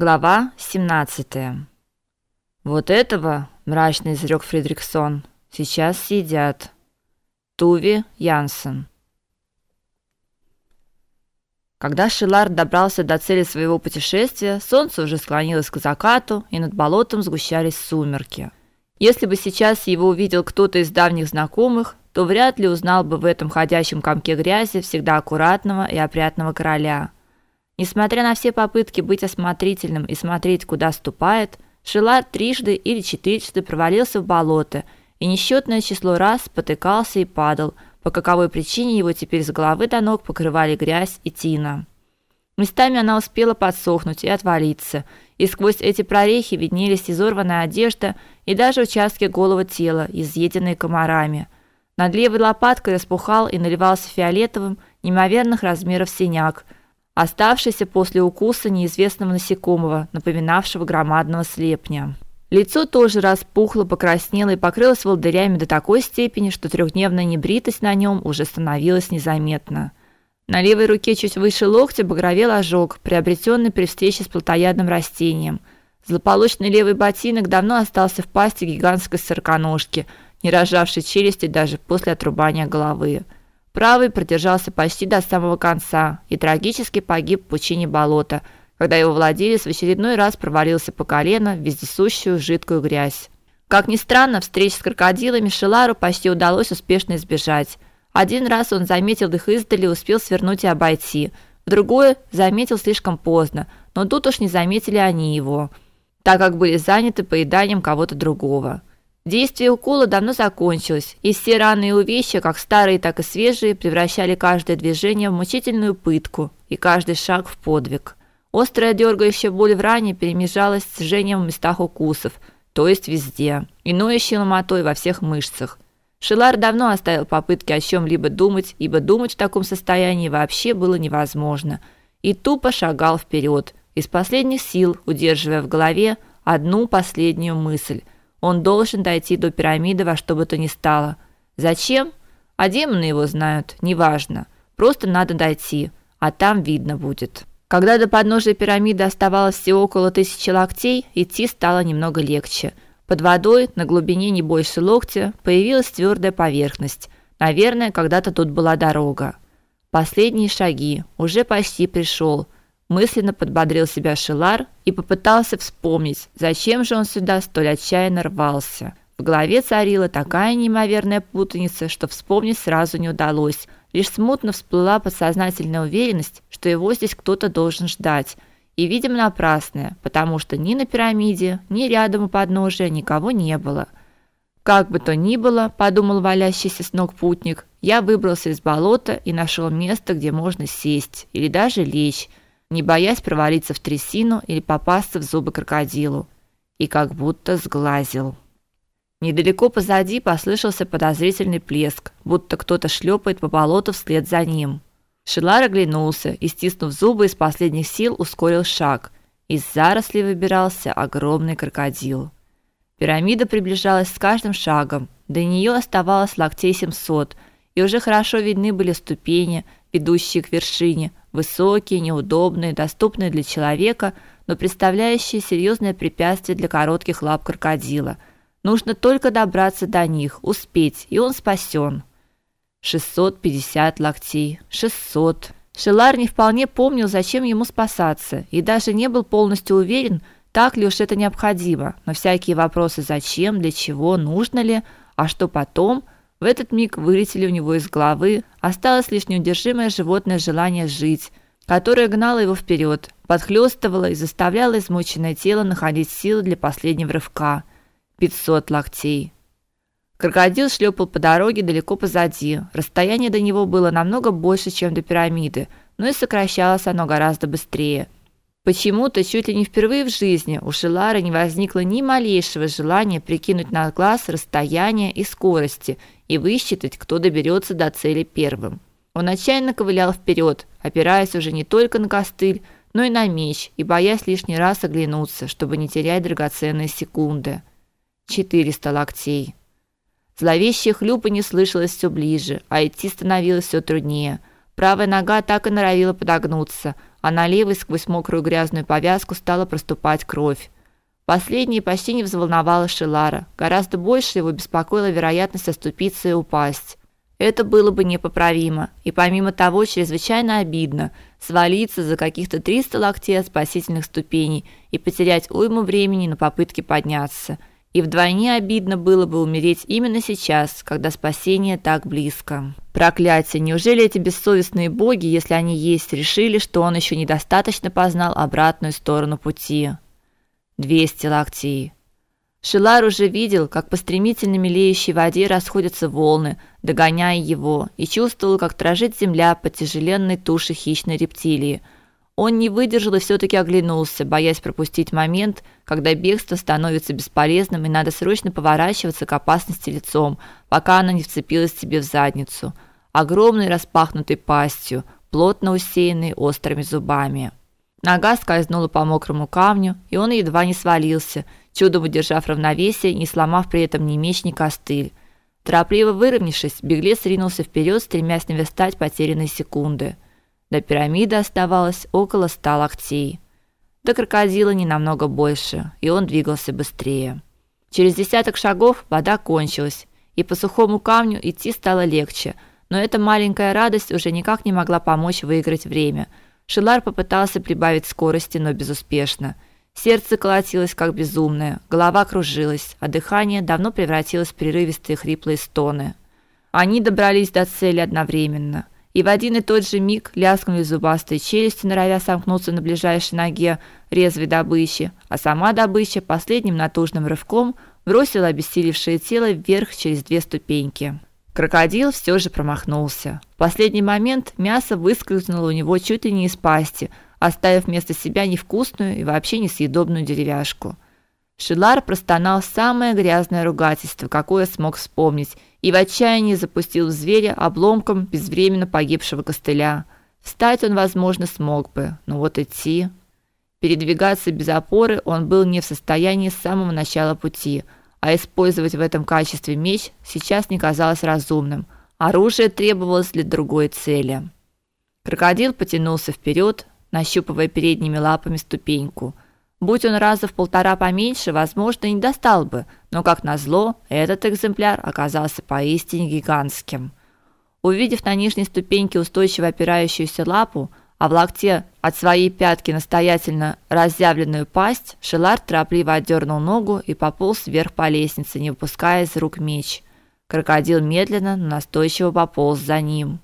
Глава 17. Вот этого, мрачно изрек Фридриксон, сейчас съедят. Туви Янсен. Когда Шилар добрался до цели своего путешествия, солнце уже склонилось к закату, и над болотом сгущались сумерки. Если бы сейчас его увидел кто-то из давних знакомых, то вряд ли узнал бы в этом ходячем комке грязи всегда аккуратного и опрятного короля – Несмотря на все попытки быть осмотрительным и смотреть, куда ступает, Шилар трижды или четырежды провалился в болото и несчетное число раз спотыкался и падал, по каковой причине его теперь с головы до ног покрывали грязь и тина. Местами она успела подсохнуть и отвалиться, и сквозь эти прорехи виднелись изорванная одежда и даже участки голого тела, изъеденные комарами. Над левой лопаткой распухал и наливался фиолетовым неимоверных размеров синяк – оставшийся после укуса неизвестного насекомого, напоминавшего громадного слепня. Лицо тоже распухло, покраснело и покрылось волдырями до такой степени, что трехдневная небритость на нем уже становилась незаметна. На левой руке чуть выше локтя багровел ожог, приобретенный при встрече с плотоядным растением. Злополучный левый ботинок давно остался в пасти гигантской сороконожки, не рожавшей челюсти даже после отрубания головы. Правый продержался почти до самого конца и трагически погиб в пучине болота, когда его владелец в очередной раз провалился по колено в вездесущую жидкую грязь. Как ни странно, встреч с крокодилами Шелару почти удалось успешно избежать. Один раз он заметил их издали и успел свернуть и обойти. В другой заметил слишком поздно, но тут уж не заметили они его, так как были заняты поеданием кого-то другого. Действие укола давно закончилось, и все раны и увечья, как старые, так и свежие, превращали каждое движение в мучительную пытку и каждый шаг в подвиг. Острая дергающая боль в ране перемежалась с жжением в местах укусов, то есть везде, и ноющей ломотой во всех мышцах. Шилар давно оставил попытки о чем либо думать, ибо думать в таком состоянии вообще было невозможно, и тупо шагал вперед, из последних сил удерживая в голове одну последнюю мысль – он должен дойти до пирамиды во что бы то ни стало. Зачем? А демоны его знают, неважно. Просто надо дойти, а там видно будет. Когда до подножия пирамиды оставалось всего около тысячи локтей, идти стало немного легче. Под водой, на глубине не больше локтя, появилась твердая поверхность. Наверное, когда-то тут была дорога. Последние шаги. Уже почти пришел мысленно подбодрил себя Шилар и попытался вспомнить, зачем же он сюда столь отчаянно рвался. В голове царила такая неимоверная путаница, что вспомнить сразу не удалось. Лишь смутно всплыла подсознательная уверенность, что его здесь кто-то должен ждать, и, видимо, напрасная, потому что ни на пирамиде, ни рядом у подножия никого не было. Как бы то ни было, подумал валящийся с ног путник, я выбрался из болота и нашел место, где можно сесть или даже лечь не боясь провалиться в трясину или попасться в зубы крокодилу, и как будто сглазил. Недалеко позади послышался подозрительный плеск, будто кто-то шлепает по болоту вслед за ним. Шилар оглянулся и, стиснув зубы, из последних сил ускорил шаг. Из зарослей выбирался огромный крокодил. Пирамида приближалась с каждым шагом. До нее оставалось локтей 700, и уже хорошо видны были ступени, ведущие к вершине, высокие, неудобные, доступные для человека, но представляющие серьезное препятствие для коротких лап крокодила. Нужно только добраться до них, успеть, и он спасен. 650 локтей. 600. Шелар не вполне помнил, зачем ему спасаться, и даже не был полностью уверен, так ли уж это необходимо. Но всякие вопросы зачем, для чего, нужно ли, а что потом – в этот миг вылетели у него из головы, осталось лишь неудержимое животное желание жить, которое гнало его вперед, подхлёстывало и заставляло измученное тело находить силы для последнего рывка. 500 локтей. Крокодил шлепал по дороге далеко позади. Расстояние до него было намного больше, чем до пирамиды, но и сокращалось оно гораздо быстрее – Почему-то чуть ли не впервые в жизни у Шелара не возникло ни малейшего желания прикинуть на глаз расстояние и скорости и высчитать, кто доберется до цели первым. Он отчаянно ковылял вперед, опираясь уже не только на костыль, но и на меч, и боясь лишний раз оглянуться, чтобы не терять драгоценные секунды. 400 локтей. Зловещее хлюпанье слышалось все ближе, а идти становилось все труднее. Правая нога так и норовила подогнуться – а на левой сквозь мокрую грязную повязку стала проступать кровь. Последнее почти не взволновало Шилара. Гораздо больше его беспокоила вероятность оступиться и упасть. Это было бы непоправимо, и помимо того, чрезвычайно обидно свалиться за каких-то 300 локтей от спасительных ступеней и потерять уйму времени на попытке подняться. И вдвойне обидно было бы умереть именно сейчас, когда спасение так близко. Проклятие, неужели эти бессовестные боги, если они есть, решили, что он еще недостаточно познал обратную сторону пути? 200 локтей. Шилар уже видел, как по стремительно мелеющей воде расходятся волны, догоняя его, и чувствовал, как дрожит земля под тяжеленной тушей хищной рептилии. Он не выдержал и все таки оглянулся, боясь пропустить момент, когда бегство становится бесполезным и надо срочно поворачиваться к опасности лицом, пока она не вцепилась себе в задницу, огромной распахнутой пастью, плотно усеянной острыми зубами. Нога скользнула по мокрому камню, и он едва не свалился, чудом удержав равновесие, не сломав при этом ни меч, ни костыль. Торопливо выровнявшись, беглец ринулся вперед, стремясь наверстать потерянные секунды. До пирамиды оставалось около ста локтей. До крокодила не намного больше, и он двигался быстрее. Через десяток шагов вода кончилась, и по сухому камню идти стало легче, но эта маленькая радость уже никак не могла помочь выиграть время – Шилар попытался прибавить скорости, но безуспешно. Сердце колотилось как безумное, голова кружилась, а дыхание давно превратилось в прерывистые хриплые стоны. Они добрались до цели одновременно, и в один и тот же миг лязгнули зубастые челюсти, норовя сомкнуться на ближайшей ноге резвой добычи, а сама добыча последним натужным рывком бросила обессилевшее тело вверх через две ступеньки. Крокодил все же промахнулся. В последний момент мясо выскользнуло у него чуть ли не из пасти, оставив вместо себя невкусную и вообще несъедобную деревяшку. Шилар простонал самое грязное ругательство, какое смог вспомнить, и в отчаянии запустил в зверя обломком безвременно погибшего костыля. Встать он, возможно, смог бы, но вот идти, передвигаться без опоры он был не в состоянии с самого начала пути – а использовать в этом качестве меч сейчас не казалось разумным. Оружие требовалось для другой цели. Крокодил потянулся вперед, нащупывая передними лапами ступеньку. Будь он раза в полтора поменьше, возможно, и не достал бы, но как назло, этот экземпляр оказался поистине гигантским. Увидев на нижней ступеньке устойчиво опирающуюся лапу, а в локте от своей пятки настоятельно разъявленную пасть, Шелар торопливо отдернул ногу и пополз вверх по лестнице, не выпуская из рук меч. Крокодил медленно, но настойчиво пополз за ним.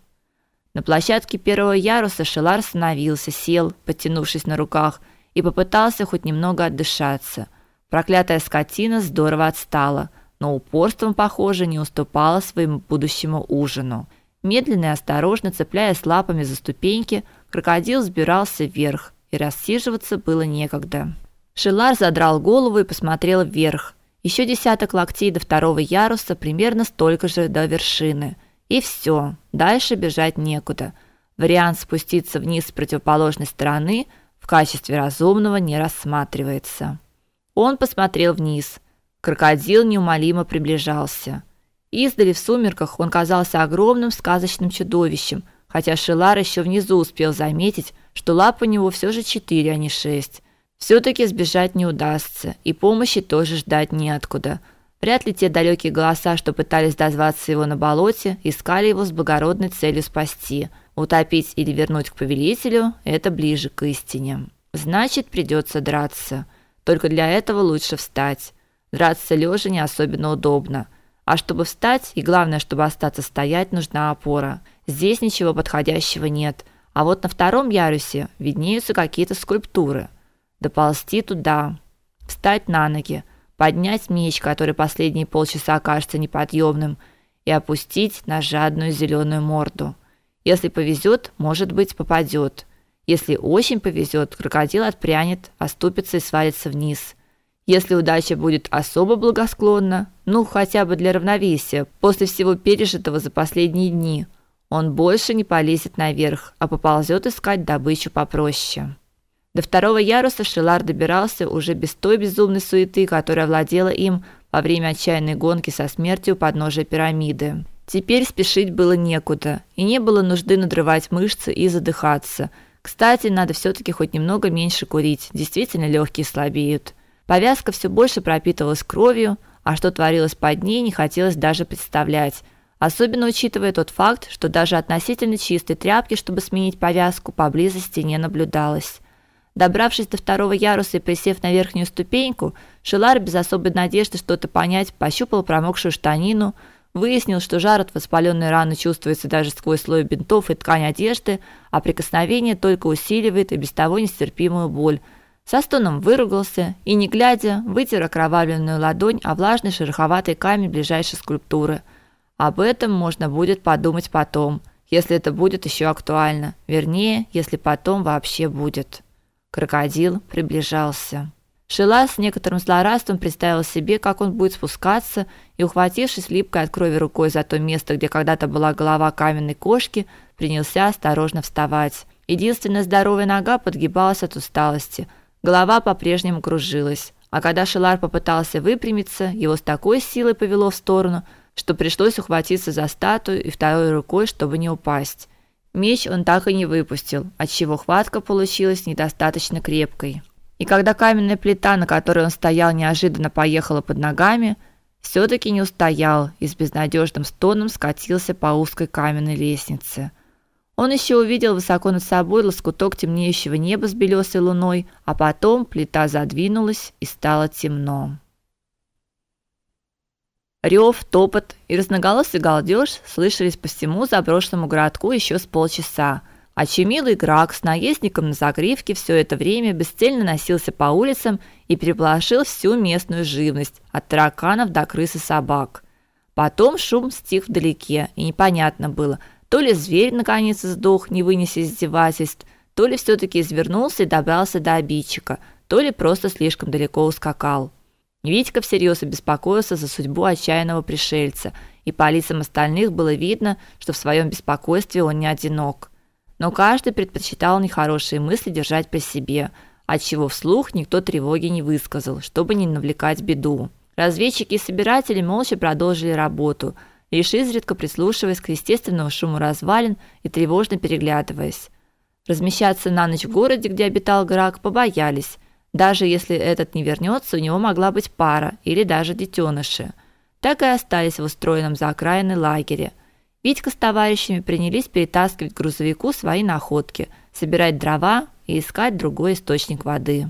На площадке первого яруса Шелар остановился, сел, подтянувшись на руках, и попытался хоть немного отдышаться. Проклятая скотина здорово отстала, но упорством, похоже, не уступала своему будущему ужину. Медленно и осторожно, цепляясь лапами за ступеньки, крокодил взбирался вверх, и рассиживаться было некогда. Шилар задрал голову и посмотрел вверх. Еще десяток локтей до второго яруса, примерно столько же до вершины. И все, дальше бежать некуда. Вариант спуститься вниз с противоположной стороны в качестве разумного не рассматривается. Он посмотрел вниз. Крокодил неумолимо приближался. Издали в сумерках он казался огромным сказочным чудовищем, хотя Шилар еще внизу успел заметить, что лап у него все же четыре, а не шесть. все таки сбежать не удастся, и помощи тоже ждать неоткуда. Вряд ли те далекие голоса, что пытались дозваться его на болоте, искали его с благородной целью спасти. Утопить или вернуть к повелителю это ближе к истине. Значит, придется драться. Только для этого лучше встать. Драться лежа не особенно удобно. А чтобы встать, и главное, чтобы остаться стоять, нужна опора. Здесь ничего подходящего нет. А вот на втором ярусе виднеются какие-то скульптуры. Доползти туда, встать на ноги, поднять меч, который последние полчаса кажется неподъемным, и опустить на жадную зеленую морду. Если повезет, может быть, попадет. Если очень повезет, крокодил отпрянет, оступится и свалится вниз. Если удача будет особо благосклонна, ну хотя бы для равновесия, после всего пережитого за последние дни, он больше не полезет наверх, а поползет искать добычу попроще. До второго яруса Шилар добирался уже без той безумной суеты, которая владела им во время отчаянной гонки со смертью подножия пирамиды. Теперь спешить было некуда, и не было нужды надрывать мышцы и задыхаться. Кстати, надо все таки хоть немного меньше курить. Действительно легкие слабеют. Повязка все больше пропитывалась кровью, а что творилось под ней, не хотелось даже представлять. Особенно учитывая тот факт, что даже относительно чистой тряпки, чтобы сменить повязку, поблизости не наблюдалось. Добравшись до второго яруса и присев на верхнюю ступеньку, Шелар без особой надежды что-то понять пощупал промокшую штанину, выяснил, что жар от воспаленной раны чувствуется даже сквозь слой бинтов и ткань одежды, а прикосновение только усиливает и без того нестерпимую боль. Со стоном выругался и, не глядя, вытер окровавленную ладонь о влажный шероховатый камень ближайшей скульптуры. Об этом можно будет подумать потом, если это будет еще актуально, вернее, если потом вообще будет. Крокодил приближался. Шила с некоторым злорадством представил себе, как он будет спускаться, и, ухватившись липкой от крови рукой за то место, где когда-то была голова каменной кошки, принялся осторожно вставать. Единственная здоровая нога подгибалась от усталости. Голова по-прежнему кружилась. А когда Шилар попытался выпрямиться, его с такой силой повело в сторону, что пришлось ухватиться за статую и второй рукой, чтобы не упасть. Меч он так и не выпустил, отчего хватка получилась недостаточно крепкой. И когда каменная плита, на которой он стоял, неожиданно поехала под ногами, все таки не устоял и с безнадежным стоном скатился по узкой каменной лестнице. Он еще увидел высоко над собой лоскуток темнеющего неба с белесой луной, а потом плита задвинулась и стало темно. Рев, топот и разноголосый галдеж слышались по всему заброшенному городку еще с полчаса. А чемилый Грак с наездником на загривке все это время бесцельно носился по улицам и переполошил всю местную живность, от тараканов до крыс и собак. Потом шум стих вдалеке, и непонятно было, то ли зверь наконец сдох, не вынеся издевательств, то ли все таки извернулся и добрался до обидчика, то ли просто слишком далеко ускакал. Витька всерьез обеспокоился за судьбу отчаянного пришельца, и по лицам остальных было видно, что в своем беспокойстве он не одинок. Но каждый предпочитал нехорошие мысли держать при себе, отчего вслух никто тревоги не высказал, чтобы не навлекать беду. Разведчики и собиратели молча продолжили работу, лишь изредка прислушиваясь к естественному шуму развалин и тревожно переглядываясь. Размещаться на ночь в городе, где обитал Грак, побоялись, даже если этот не вернется, у него могла быть пара или даже детеныши. Так и остались в устроенном за окраиной лагере. Витька с товарищами принялись перетаскивать к грузовику свои находки, собирать дрова и искать другой источник воды.